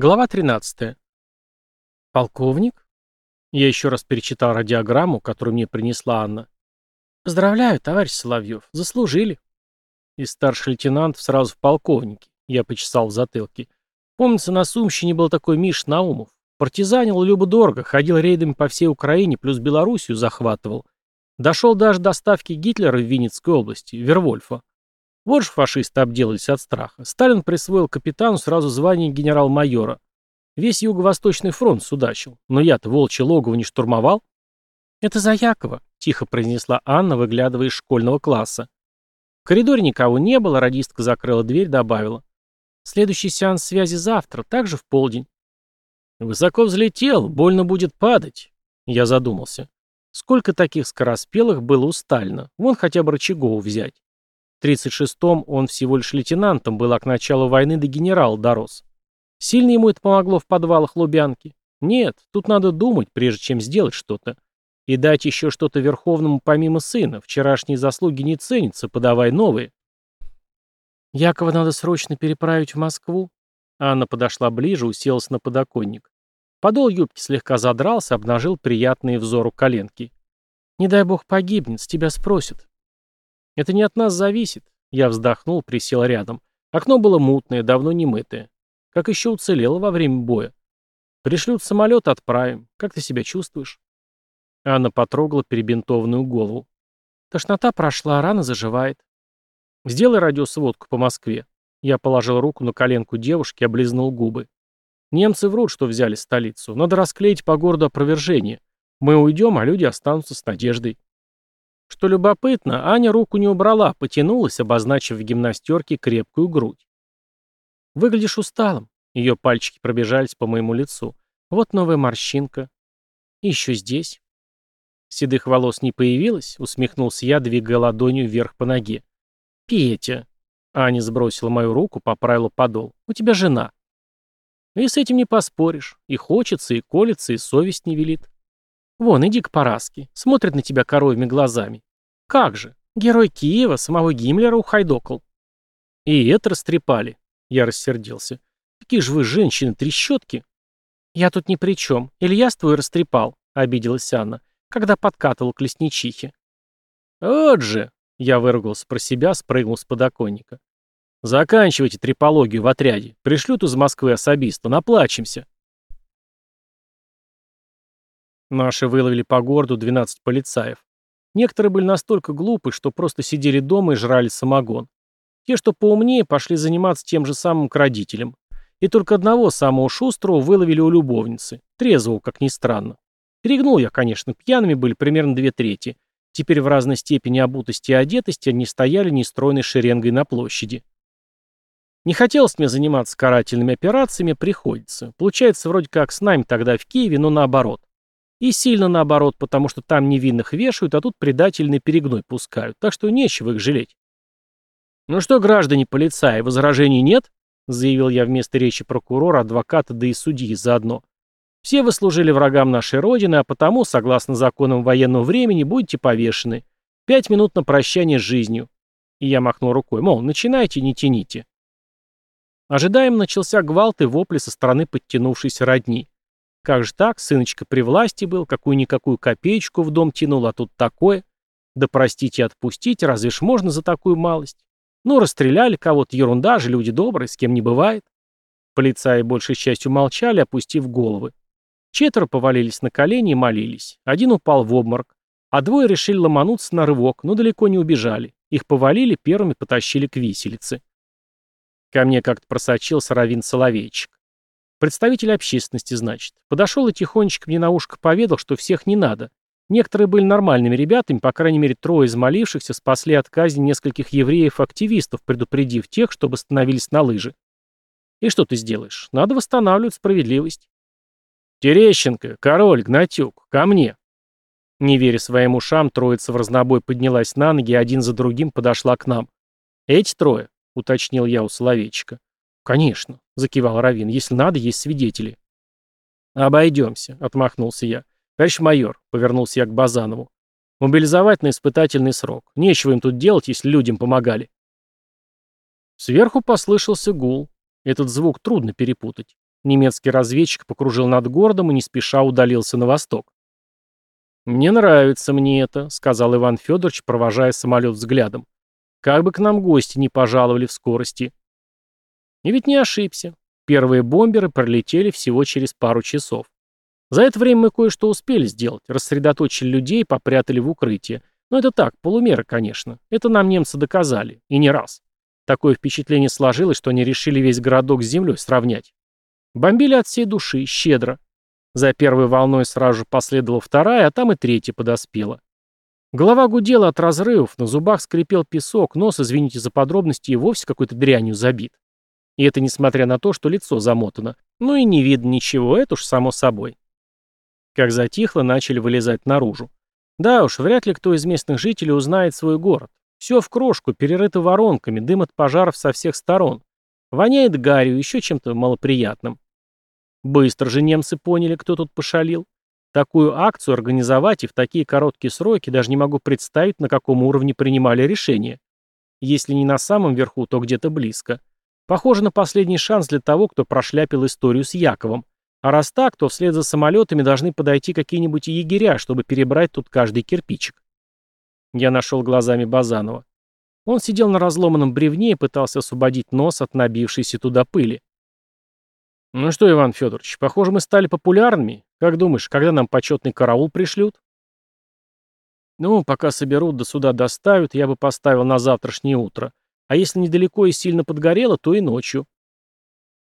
Глава 13. Полковник? Я еще раз перечитал радиограмму, которую мне принесла Анна. Поздравляю, товарищ Соловьев, заслужили. И старший лейтенант сразу в полковнике. Я почесал в затылке. Помнится, на Сумщине был такой Миш Наумов. Партизанил любо-дорого, ходил рейдами по всей Украине, плюс Белоруссию захватывал. Дошел даже до ставки Гитлера в Винницкой области, Вервольфа. Вот же фашисты обделались от страха. Сталин присвоил капитану сразу звание генерал-майора. Весь Юго-Восточный фронт судачил. Но я-то волчье логово не штурмовал. «Это за Якова», — тихо произнесла Анна, выглядывая из школьного класса. В коридоре никого не было, радистка закрыла дверь, добавила. «Следующий сеанс связи завтра, также в полдень». «Высоко взлетел, больно будет падать», — я задумался. Сколько таких скороспелых было у Сталина? Вон хотя бы Рычагову взять. В 36-м он всего лишь лейтенантом был, а к началу войны до генерала дорос. Сильно ему это помогло в подвалах Лубянки? Нет, тут надо думать, прежде чем сделать что-то. И дать еще что-то Верховному помимо сына. Вчерашние заслуги не ценятся, подавай новые. Якова надо срочно переправить в Москву. Анна подошла ближе, уселась на подоконник. Подол юбки слегка задрался, обнажил приятные взору коленки. «Не дай бог погибнет, с тебя спросят». Это не от нас зависит. Я вздохнул, присел рядом. Окно было мутное, давно не мытое. Как еще уцелело во время боя? Пришлют самолет, отправим. Как ты себя чувствуешь? Анна потрогала перебинтованную голову. Тошнота прошла, рана заживает. Сделай радиосводку по Москве. Я положил руку на коленку девушки облизнул губы. Немцы врут, что взяли столицу. Надо расклеить по городу опровержение. Мы уйдем, а люди останутся с надеждой. Что любопытно, Аня руку не убрала, потянулась, обозначив в гимнастерке крепкую грудь. «Выглядишь усталым». Ее пальчики пробежались по моему лицу. «Вот новая морщинка. И еще здесь». «Седых волос не появилось?» — усмехнулся я, двигая ладонью вверх по ноге. «Петя». Аня сбросила мою руку, поправила подол. «У тебя жена». И с этим не поспоришь. И хочется, и колется, и совесть не велит. Вон, иди к Параске. Смотрит на тебя коровьими глазами. Как же? Герой Киева, самого Гиммлера ухайдокал. И это растрепали. Я рассердился. Какие же вы, женщины, трещотки. Я тут ни при чем. Ильяс твой растрепал, обиделась Анна, когда подкатывал к лесничихе. Вот же, я выругался про себя, спрыгнул с подоконника. Заканчивайте трипологию в отряде. Пришлют из Москвы особиста, наплачемся. Наши выловили по городу 12 полицаев. Некоторые были настолько глупы, что просто сидели дома и жрали самогон. Те, что поумнее, пошли заниматься тем же самым к родителям. И только одного самого шустрого выловили у любовницы. Трезвого, как ни странно. Перегнул я, конечно, пьяными были примерно две трети. Теперь в разной степени обутости и одетости они стояли нестройной шеренгой на площади. Не хотелось мне заниматься карательными операциями, приходится. Получается, вроде как с нами тогда в Киеве, но наоборот. И сильно наоборот, потому что там невинных вешают, а тут предательный перегной пускают, так что нечего их жалеть. «Ну что, граждане полицаи, возражений нет?» заявил я вместо речи прокурора, адвоката, да и судьи заодно. «Все вы служили врагам нашей Родины, а потому, согласно законам военного времени, будете повешены. Пять минут на прощание с жизнью». И я махнул рукой, мол, начинайте, не тяните. Ожидаем начался гвалт и вопли со стороны подтянувшейся родни. Как же так, сыночка при власти был, какую-никакую копеечку в дом тянул, а тут такое. Да простите и отпустите, разве ж можно за такую малость? Ну, расстреляли кого-то, ерунда же, люди добрые, с кем не бывает. Полицаи большей частью молчали, опустив головы. Четверо повалились на колени и молились. Один упал в обморок. А двое решили ломануться на рывок, но далеко не убежали. Их повалили, первыми потащили к виселице. Ко мне как-то просочился Равин Соловейчик. Представитель общественности, значит. Подошел и тихонечко мне на ушко поведал, что всех не надо. Некоторые были нормальными ребятами, по крайней мере, трое из молившихся спасли от казни нескольких евреев-активистов, предупредив тех, чтобы становились на лыжи. И что ты сделаешь? Надо восстанавливать справедливость. Терещенко, король, Гнатюк, ко мне. Не веря своим ушам, троица в разнобой поднялась на ноги один за другим подошла к нам. Эти трое, уточнил я у Соловейчика. «Конечно», — закивал Равин, — «если надо, есть свидетели». «Обойдемся», — отмахнулся я. «Товарищ майор», — повернулся я к Базанову, — «мобилизовать на испытательный срок. Нечего им тут делать, если людям помогали». Сверху послышался гул. Этот звук трудно перепутать. Немецкий разведчик покружил над городом и не спеша удалился на восток. «Не нравится мне это», — сказал Иван Федорович, провожая самолет взглядом. «Как бы к нам гости не пожаловали в скорости». И ведь не ошибся. Первые бомберы пролетели всего через пару часов. За это время мы кое-что успели сделать. Рассредоточили людей, попрятали в укрытие. Но это так, полумеры, конечно. Это нам немцы доказали. И не раз. Такое впечатление сложилось, что они решили весь городок с землей сравнять. Бомбили от всей души, щедро. За первой волной сразу же последовала вторая, а там и третья подоспела. Голова гудела от разрывов, на зубах скрипел песок, нос, извините за подробности, и вовсе какой-то дрянью забит. И это несмотря на то, что лицо замотано. Ну и не видно ничего, это уж само собой. Как затихло, начали вылезать наружу. Да уж, вряд ли кто из местных жителей узнает свой город. Все в крошку, перерыто воронками, дым от пожаров со всех сторон. Воняет гарью, еще чем-то малоприятным. Быстро же немцы поняли, кто тут пошалил. Такую акцию организовать и в такие короткие сроки даже не могу представить, на каком уровне принимали решение. Если не на самом верху, то где-то близко. Похоже на последний шанс для того, кто прошляпил историю с Яковом. А раз так, то вслед за самолетами должны подойти какие-нибудь егеря, чтобы перебрать тут каждый кирпичик. Я нашел глазами Базанова. Он сидел на разломанном бревне и пытался освободить нос от набившейся туда пыли. «Ну что, Иван Федорович, похоже, мы стали популярными. Как думаешь, когда нам почетный караул пришлют?» «Ну, пока соберут да сюда доставят, я бы поставил на завтрашнее утро. А если недалеко и сильно подгорело, то и ночью».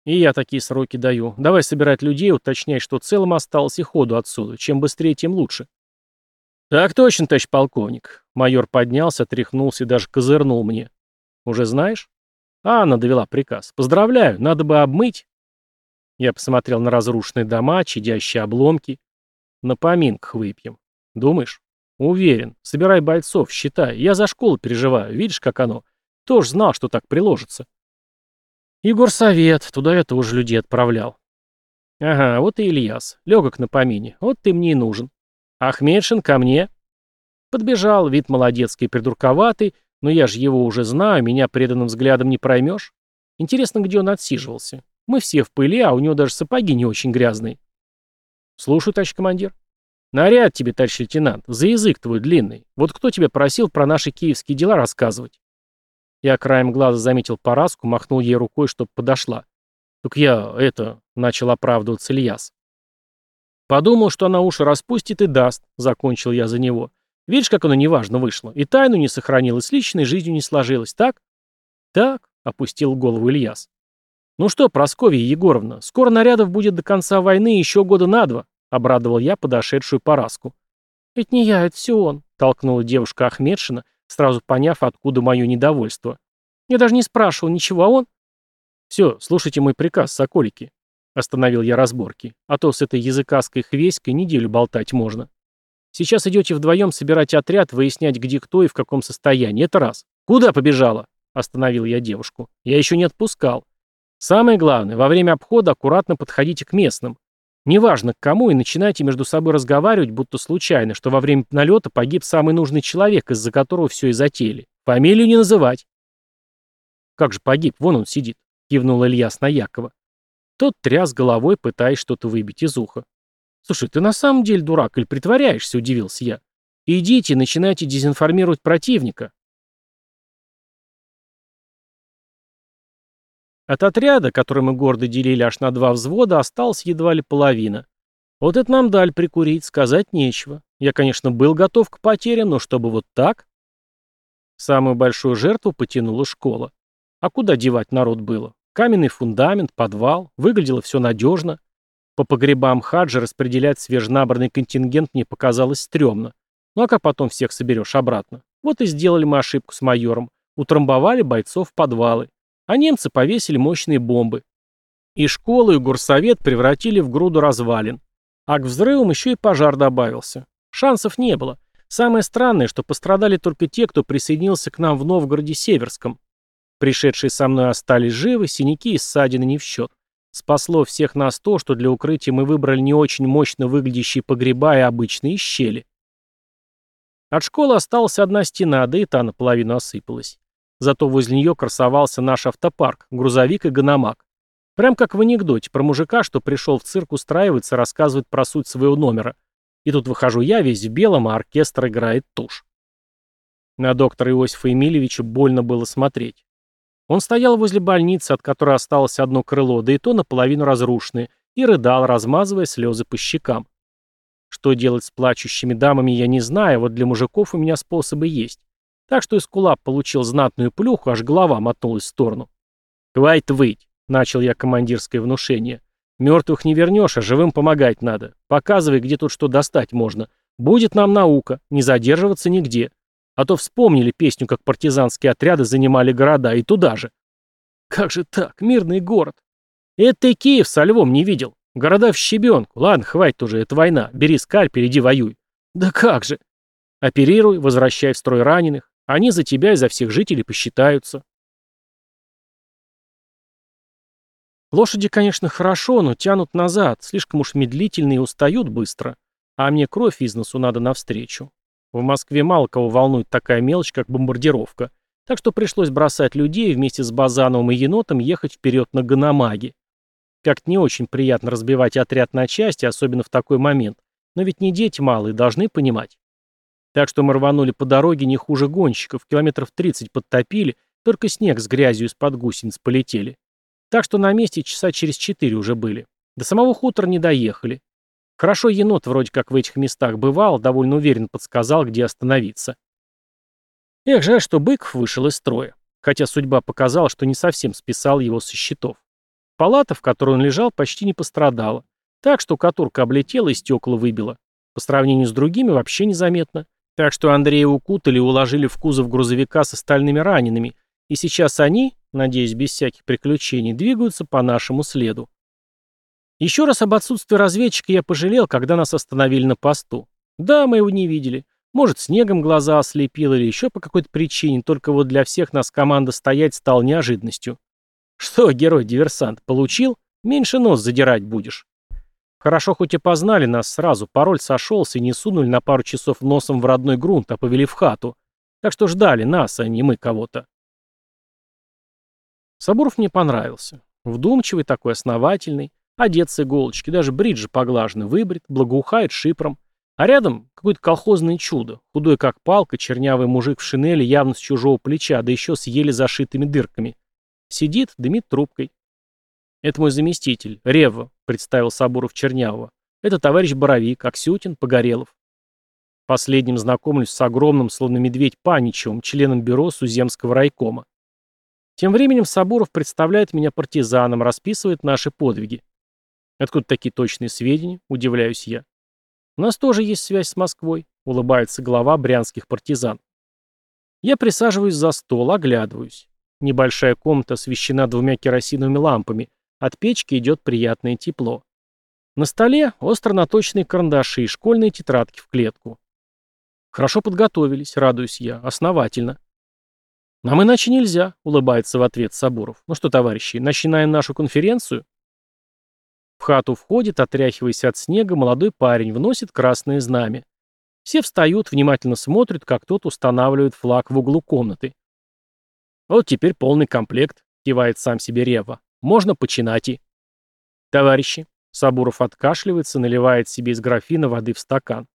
«И я такие сроки даю. Давай собирать людей, уточнять, что целым осталось и ходу отсюда. Чем быстрее, тем лучше». «Так точно, товарищ полковник». Майор поднялся, тряхнулся и даже козырнул мне. «Уже знаешь?» «Анна довела приказ. Поздравляю, надо бы обмыть». Я посмотрел на разрушенные дома, чадящие обломки. На поминках выпьем. Думаешь? Уверен. Собирай бойцов, считай. Я за школу переживаю. Видишь, как оно? Тоже знал, что так приложится. Егор Совет. Туда я тоже людей отправлял. Ага, вот и Ильяс. Легок на помине. Вот ты мне и нужен. Ахмедшин ко мне. Подбежал, вид молодецкий придурковатый, но я же его уже знаю, меня преданным взглядом не проймешь. Интересно, где он отсиживался. Мы все в пыли, а у него даже сапоги не очень грязные. Слушаю, товарищ командир. Наряд тебе, товарищ лейтенант, за язык твой длинный. Вот кто тебя просил про наши киевские дела рассказывать? Я краем глаза заметил Параску, махнул ей рукой, чтоб подошла. Так я, это, начал оправдываться Ильяс. Подумал, что она уши распустит и даст, закончил я за него. Видишь, как оно неважно вышло. И тайну не сохранил, и с личной жизнью не сложилось, так? Так, опустил голову Ильяс. «Ну что, Прасковья Егоровна, скоро нарядов будет до конца войны еще года на два», — обрадовал я подошедшую Параску. «Это не я, это все он», — толкнула девушка Ахмедшина, сразу поняв, откуда мое недовольство. «Я даже не спрашивал ничего, а он...» «Все, слушайте мой приказ, соколики», — остановил я разборки, а то с этой языкаской хвеськой неделю болтать можно. «Сейчас идете вдвоем собирать отряд, выяснять, где кто и в каком состоянии. Это раз. Куда побежала?» — остановил я девушку. «Я еще не отпускал. Самое главное, во время обхода аккуратно подходите к местным. Неважно к кому, и начинайте между собой разговаривать, будто случайно, что во время налета погиб самый нужный человек, из-за которого все и затеяли. Фамилию не называть. Как же погиб? Вон он сидит, кивнул Ильяс на Якова. Тот тряс головой, пытаясь что-то выбить из уха. «Слушай, ты на самом деле дурак или притворяешься?» – удивился я. «Идите, начинайте дезинформировать противника. От отряда, который мы гордо делили аж на два взвода, осталась едва ли половина. Вот это нам дали прикурить, сказать нечего. Я, конечно, был готов к потерям, но чтобы вот так... Самую большую жертву потянула школа. А куда девать народ было? Каменный фундамент, подвал, выглядело все надежно. По погребам хаджа распределять свежнабранный контингент мне показалось стрёмно. Ну а как потом всех соберешь обратно? Вот и сделали мы ошибку с майором. Утрамбовали бойцов в подвалы а немцы повесили мощные бомбы. И школу, и горсовет превратили в груду развалин. А к взрывам еще и пожар добавился. Шансов не было. Самое странное, что пострадали только те, кто присоединился к нам в Новгороде-Северском. Пришедшие со мной остались живы, синяки и ссадины не в счет. Спасло всех нас то, что для укрытия мы выбрали не очень мощно выглядящие погреба и обычные щели. От школы осталась одна стена, да и та наполовину осыпалась. Зато возле нее красовался наш автопарк, грузовик и гономак. Прям как в анекдоте про мужика, что пришел в цирк устраиваться, рассказывает про суть своего номера. И тут выхожу я, весь в белом, а оркестр играет тушь. На доктора Иосифа Емельевича больно было смотреть. Он стоял возле больницы, от которой осталось одно крыло, да и то наполовину разрушенное, и рыдал, размазывая слезы по щекам. Что делать с плачущими дамами, я не знаю, вот для мужиков у меня способы есть. Так что Искулап получил знатную плюху, аж голова мотнулась в сторону. «Хватит выть!» — начал я командирское внушение. «Мертвых не вернешь, а живым помогать надо. Показывай, где тут что достать можно. Будет нам наука, не задерживаться нигде. А то вспомнили песню, как партизанские отряды занимали города, и туда же. Как же так, мирный город? Это ты Киев со львом не видел. Города в щебенку. Ладно, хватит уже, это война. Бери скальпель, иди воюй. Да как же? Оперируй, возвращай в строй раненых. Они за тебя и за всех жителей посчитаются. Лошади, конечно, хорошо, но тянут назад, слишком уж медлительные и устают быстро. А мне кровь из носу надо навстречу. В Москве мало кого волнует такая мелочь, как бомбардировка, так что пришлось бросать людей вместе с Базановым и Енотом ехать вперед на Ганамаге. Как-то не очень приятно разбивать отряд на части, особенно в такой момент, но ведь не дети малые, должны понимать. Так что мы рванули по дороге не хуже гонщиков, километров 30 подтопили, только снег с грязью из-под гусениц полетели. Так что на месте часа через четыре уже были. До самого хутора не доехали. Хорошо енот вроде как в этих местах бывал, довольно уверенно подсказал, где остановиться. Эх, жаль, что Быков вышел из строя, хотя судьба показала, что не совсем списал его со счетов. Палата, в которой он лежал, почти не пострадала. Так что катурка облетела и стекла выбила. По сравнению с другими вообще незаметно. Так что Андрея укутали и уложили в кузов грузовика с остальными ранеными, и сейчас они, надеюсь, без всяких приключений, двигаются по нашему следу. Еще раз об отсутствии разведчика я пожалел, когда нас остановили на посту. Да, мы его не видели. Может, снегом глаза ослепило или еще по какой-то причине, только вот для всех нас команда стоять стала неожиданностью. Что, герой-диверсант, получил? Меньше нос задирать будешь. Хорошо хоть и познали нас сразу, пароль сошелся и не сунули на пару часов носом в родной грунт, а повели в хату. Так что ждали нас, а не мы кого-то. Сабуров мне понравился. Вдумчивый такой, основательный. Одет с иголочки, даже бриджи поглажены, выбрит, благоухает шипром. А рядом какое-то колхозное чудо. Худой как палка, чернявый мужик в шинели, явно с чужого плеча, да еще с еле зашитыми дырками. Сидит, дымит трубкой. «Это мой заместитель, Рева», — представил Сабуров Чернявого. «Это товарищ Боровик, Аксютин, Погорелов». Последним знакомлюсь с огромным, словно медведь, Паничевым, членом бюро Суземского райкома. Тем временем Сабуров представляет меня партизаном, расписывает наши подвиги. Откуда такие точные сведения? Удивляюсь я. У нас тоже есть связь с Москвой, улыбается глава брянских партизан. Я присаживаюсь за стол, оглядываюсь. Небольшая комната освещена двумя керосиновыми лампами. От печки идет приятное тепло. На столе остро наточенные карандаши и школьные тетрадки в клетку. Хорошо подготовились, радуюсь я, основательно. Нам иначе нельзя, улыбается в ответ Сабуров. Ну что, товарищи, начинаем нашу конференцию? В хату входит, отряхиваясь от снега, молодой парень, вносит красное знамя. Все встают, внимательно смотрят, как тот устанавливает флаг в углу комнаты. Вот теперь полный комплект, кивает сам себе Рева. Можно починать и... Товарищи, Сабуров откашливается, наливает себе из графина воды в стакан.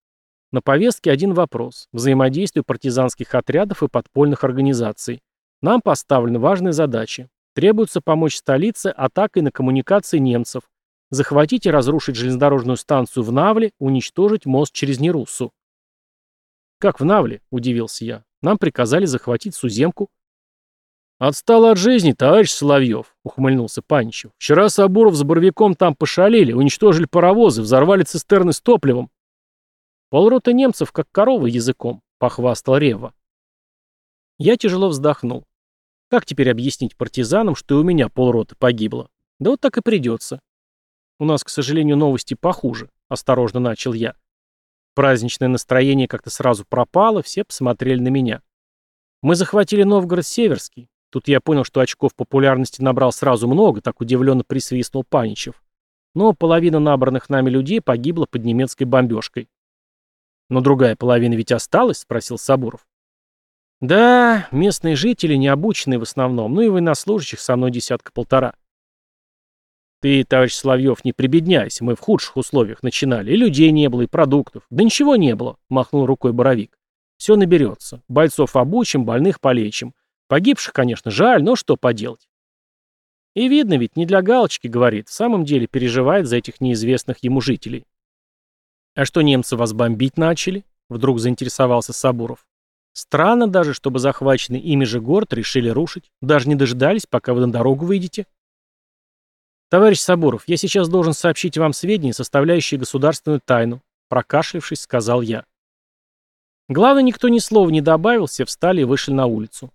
На повестке один вопрос – взаимодействие партизанских отрядов и подпольных организаций. Нам поставлены важные задачи. Требуется помочь столице атакой на коммуникации немцев, захватить и разрушить железнодорожную станцию в Навле, уничтожить мост через Неруссу. «Как в Навле?» – удивился я. «Нам приказали захватить Суземку». «Отстало от жизни, товарищ Соловьев», — ухмыльнулся Паничев. «Вчера Сабуров с Боровиком там пошалили, уничтожили паровозы, взорвали цистерны с топливом». «Полрота немцев, как коровы языком», — похвастал Рева. Я тяжело вздохнул. Как теперь объяснить партизанам, что и у меня полрота погибло? Да вот так и придется. У нас, к сожалению, новости похуже, осторожно начал я. Праздничное настроение как-то сразу пропало, все посмотрели на меня. Мы захватили Новгород-Северский. Тут я понял, что очков популярности набрал сразу много, так удивленно присвистнул Паничев. Но половина набранных нами людей погибла под немецкой бомбежкой. «Но другая половина ведь осталась?» — спросил Сабуров. «Да, местные жители, необученные в основном, ну и военнослужащих со мной десятка-полтора. Ты, товарищ Соловьев, не прибедняйся, мы в худших условиях начинали. И людей не было, и продуктов. Да ничего не было, махнул рукой Боровик. Все наберется. Бойцов обучим, больных полечим. Погибших, конечно, жаль, но что поделать. И видно ведь, не для галочки, говорит, в самом деле переживает за этих неизвестных ему жителей. А что немцы вас бомбить начали? Вдруг заинтересовался Сабуров. Странно даже, чтобы захваченный ими же город решили рушить. Даже не дождались, пока вы на дорогу выйдете. Товарищ Сабуров, я сейчас должен сообщить вам сведения, составляющие государственную тайну. Прокашлившись, сказал я. Главное, никто ни слова не добавил, все встали и вышли на улицу.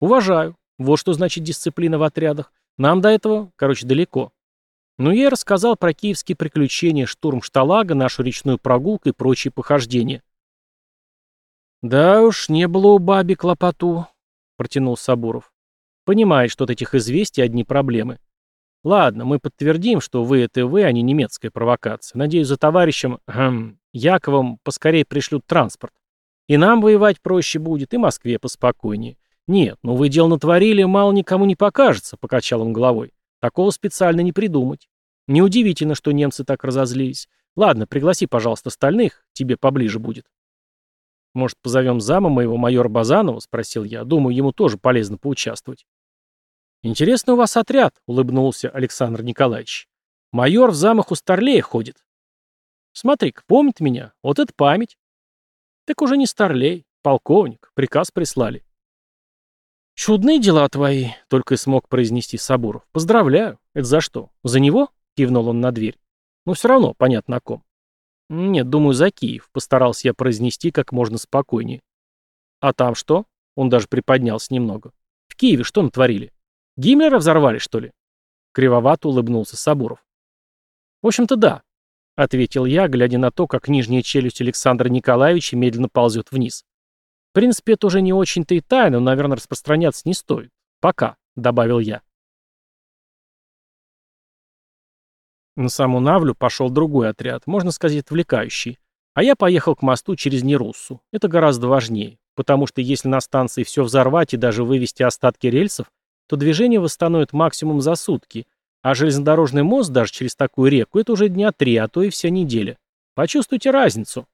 Уважаю. Вот что значит дисциплина в отрядах. Нам до этого, короче, далеко. Но я и рассказал про киевские приключения, штурм Шталага, нашу речную прогулку и прочие похождения. «Да уж, не было у баби клопоту», — протянул Сабуров. «Понимает, что от этих известий одни проблемы. Ладно, мы подтвердим, что вы — это вы, а не немецкая провокация. Надеюсь, за товарищем эм, Яковом поскорее пришлют транспорт. И нам воевать проще будет, и Москве поспокойнее. Нет, ну вы дел натворили, мало никому не покажется», — покачал он головой. «Такого специально не придумать. Неудивительно, что немцы так разозлились. Ладно, пригласи, пожалуйста, остальных, тебе поближе будет». «Может, позовем зама моего майора Базанова?» — спросил я. «Думаю, ему тоже полезно поучаствовать». «Интересно у вас отряд», — улыбнулся Александр Николаевич. «Майор в замах у Старлея ходит». «Смотри-ка, помнит меня. Вот это память». «Так уже не Старлей, полковник. Приказ прислали». «Чудные дела твои», — только и смог произнести Сабуров. «Поздравляю. Это за что? За него?» — кивнул он на дверь. «Но все равно понятно о ком». «Нет, думаю, за Киев», — постарался я произнести как можно спокойнее. «А там что?» — он даже приподнялся немного. «В Киеве что натворили? Гиммлера взорвали, что ли?» Кривовато улыбнулся Сабуров. «В общем-то, да», — ответил я, глядя на то, как нижняя челюсть Александра Николаевича медленно ползет вниз. «В принципе, это уже не очень-то и тайно, но, наверное, распространяться не стоит. Пока», — добавил я. На саму Навлю пошел другой отряд, можно сказать, отвлекающий. А я поехал к мосту через Неруссу. Это гораздо важнее, потому что если на станции все взорвать и даже вывести остатки рельсов, то движение восстановит максимум за сутки, а железнодорожный мост даже через такую реку – это уже дня три, а то и вся неделя. Почувствуйте разницу.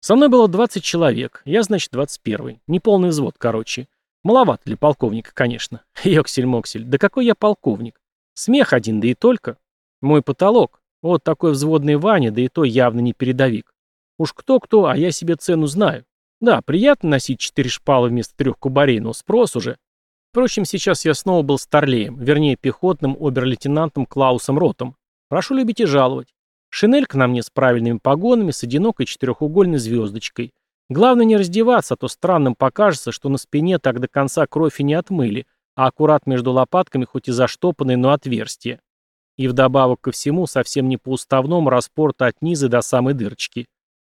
Со мной было 20 человек, я, значит, 21-й. Неполный взвод, короче. Маловато для полковника, конечно. Йоксель-моксель, да какой я полковник? Смех один, да и только. Мой потолок. Вот такой взводный Ваня, да и то явно не передовик. Уж кто-кто, а я себе цену знаю. Да, приятно носить четыре шпалы вместо трех кубарей, но спрос уже. Впрочем, сейчас я снова был старлеем, вернее, пехотным обер-лейтенантом Клаусом Ротом. Прошу любить и жаловать. Шинелька на мне с правильными погонами, с одинокой четырехугольной звездочкой. Главное не раздеваться, а то странным покажется, что на спине так до конца кровь и не отмыли, а аккурат между лопатками хоть и заштопанное, но отверстие. И вдобавок ко всему совсем не по-уставному распорта от низа до самой дырочки.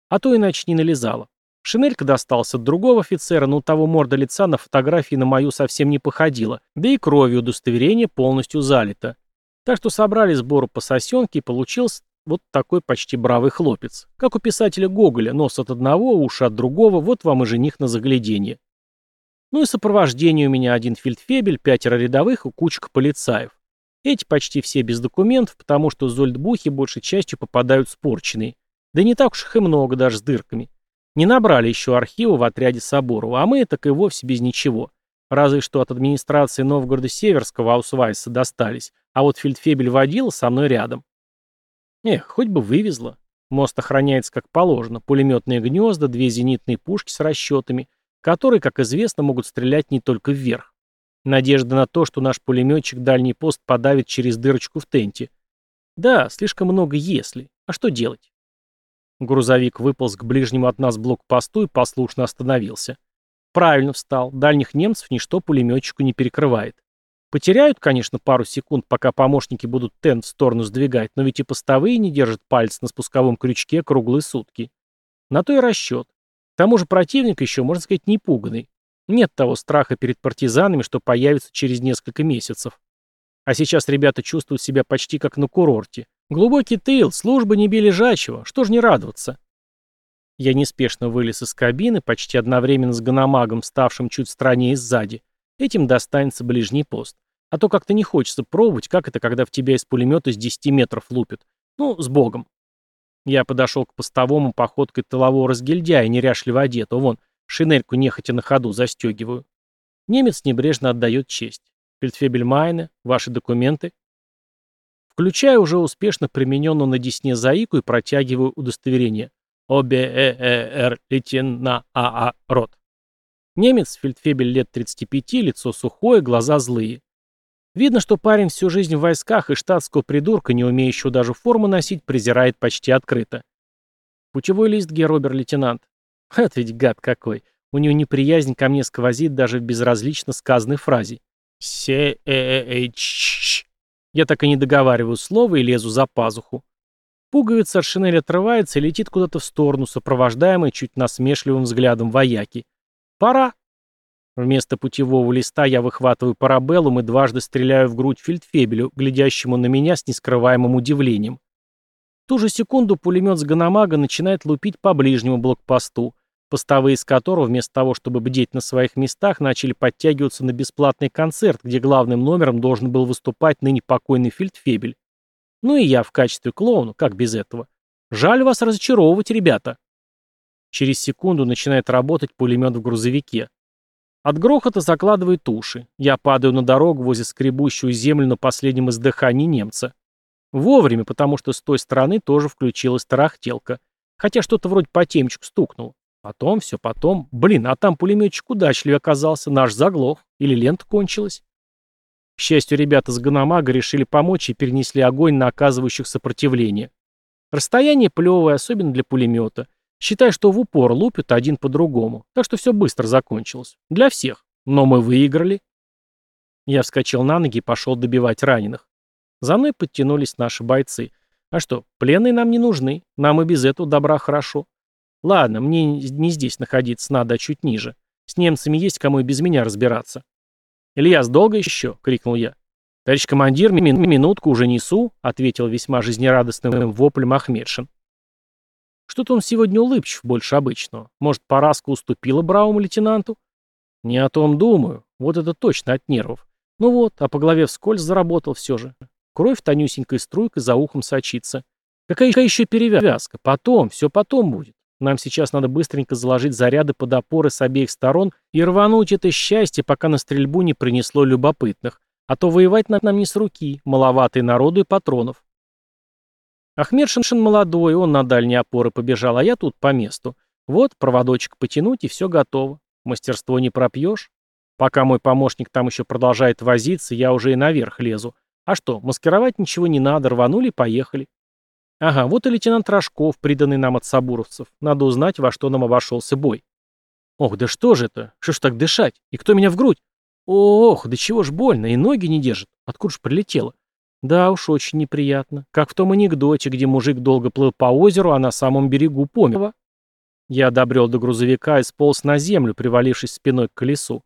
А то иначе не налезала. Шинелька достался от другого офицера, но у того морда лица на фотографии на мою совсем не походила, да и кровью удостоверение полностью залито. Так что собрали сбору по сосенке и получился вот такой почти бравый хлопец. Как у писателя Гоголя, нос от одного, уши от другого, вот вам и жених на загляденье. Ну и сопровождение у меня один фельдфебель, пятеро рядовых и кучка полицаев. Эти почти все без документов, потому что зольдбухи большей частью попадают спорченные. Да не так уж их и много, даже с дырками. Не набрали еще архива в отряде Соборова, а мы так и вовсе без ничего. Разве что от администрации Новгорода Северского Аусвайса достались, а вот фельдфебель водил со мной рядом. Эх, хоть бы вывезло. Мост охраняется как положено. Пулеметные гнезда, две зенитные пушки с расчетами, которые, как известно, могут стрелять не только вверх. Надежда на то, что наш пулеметчик дальний пост подавит через дырочку в тенте. Да, слишком много «если». А что делать? Грузовик выполз к ближнему от нас блокпосту и послушно остановился. Правильно встал. Дальних немцев ничто пулеметчику не перекрывает. Потеряют, конечно, пару секунд, пока помощники будут тент в сторону сдвигать, но ведь и постовые не держат пальцы на спусковом крючке круглые сутки. На то и расчет. К тому же противник еще, можно сказать, не пуганный. Нет того страха перед партизанами, что появится через несколько месяцев. А сейчас ребята чувствуют себя почти как на курорте. Глубокий тыл, служба не лежачего, что ж не радоваться? Я неспешно вылез из кабины, почти одновременно с гономагом, ставшим чуть в стороне и сзади. Этим достанется ближний пост. А то как-то не хочется пробовать, как это, когда в тебя из пулемета с 10 метров лупят. Ну, с богом. Я подошел к постовому походкой тылового разгильдяя, неряшливо одетого. Вон, шинельку нехотя на ходу застегиваю. Немец небрежно отдает честь. Фельдфебель Майне, ваши документы. Включаю уже успешно примененную на Десне заику и протягиваю удостоверение. ОБЭЭР лейтена АА Рот. Немец, фельдфебель лет 35, лицо сухое, глаза злые. Видно, что парень всю жизнь в войсках и штатского придурка, не умеющего даже форму носить, презирает почти открыто. Путевой лист, геробер-лейтенант. Это ведь гад какой. У него неприязнь ко мне сквозит даже в безразлично сказанной фразе. се э э Я так и не договариваю слово и лезу за пазуху. Пуговица от шинели отрывается и летит куда-то в сторону, сопровождаемой чуть насмешливым взглядом вояки. «Пора!» Вместо путевого листа я выхватываю парабеллум и дважды стреляю в грудь фельдфебелю, глядящему на меня с нескрываемым удивлением. В ту же секунду пулемет с Ганамага начинает лупить по ближнему блокпосту, постовые из которого вместо того, чтобы бдеть на своих местах, начали подтягиваться на бесплатный концерт, где главным номером должен был выступать ныне покойный фельдфебель. Ну и я в качестве клоуна, как без этого. Жаль вас разочаровывать, ребята. Через секунду начинает работать пулемет в грузовике. От грохота закладывает уши. Я падаю на дорогу возле скребущую землю на последнем издыхании немца. Вовремя, потому что с той стороны тоже включилась тарахтелка. Хотя что-то вроде по темечку стукнуло. Потом, все потом. Блин, а там пулеметчик удачливый оказался. Наш заглох. Или лента кончилась. К счастью, ребята с Ганамага решили помочь и перенесли огонь на оказывающих сопротивление. Расстояние плевое, особенно для пулемета. Считай, что в упор лупят один по другому. Так что все быстро закончилось. Для всех. Но мы выиграли. Я вскочил на ноги и пошел добивать раненых. За мной подтянулись наши бойцы. А что, пленные нам не нужны. Нам и без этого добра хорошо. Ладно, мне не здесь находиться надо, а чуть ниже. С немцами есть кому и без меня разбираться. «Ильяс, долго еще?» — крикнул я. «Товарищ командир, мин минутку уже несу», — ответил весьма жизнерадостным воплем Ахмедшин. Что-то он сегодня улыбчив больше обычного. Может, Параска уступила бравому лейтенанту? Не о том думаю. Вот это точно от нервов. Ну вот, а по голове вскользь заработал все же. Кровь тонюсенькой струйкой за ухом сочится. Какая еще перевязка? Потом, все потом будет. Нам сейчас надо быстренько заложить заряды под опоры с обеих сторон и рвануть это счастье, пока на стрельбу не принесло любопытных. А то воевать нам не с руки, маловато и народу, и патронов. Ахмедшин молодой, он на дальние опоры побежал, а я тут по месту. Вот, проводочек потянуть, и все готово. Мастерство не пропьешь. Пока мой помощник там еще продолжает возиться, я уже и наверх лезу. А что, маскировать ничего не надо, рванули поехали. Ага, вот и лейтенант Рожков, приданный нам от сабуровцев. Надо узнать, во что нам обошелся бой. Ох, да что же это? Что ж так дышать? И кто меня в грудь? Ох, да чего ж больно, и ноги не держит. Откуда ж прилетело? Да уж, очень неприятно. Как в том анекдоте, где мужик долго плыл по озеру, а на самом берегу помер. Я добрел до грузовика и сполз на землю, привалившись спиной к колесу.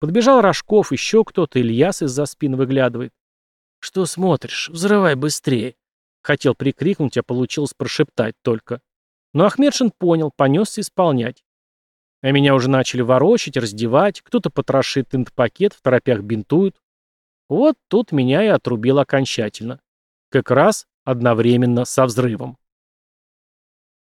Подбежал Рожков, еще кто-то, Ильяс из-за спин выглядывает. «Что смотришь? Взрывай быстрее!» Хотел прикрикнуть, а получилось прошептать только. Но Ахмедшин понял, понесся исполнять. А меня уже начали ворочать, раздевать, кто-то потрошит инт-пакет, в торопях бинтуют. Вот тут меня и отрубило окончательно. Как раз одновременно со взрывом.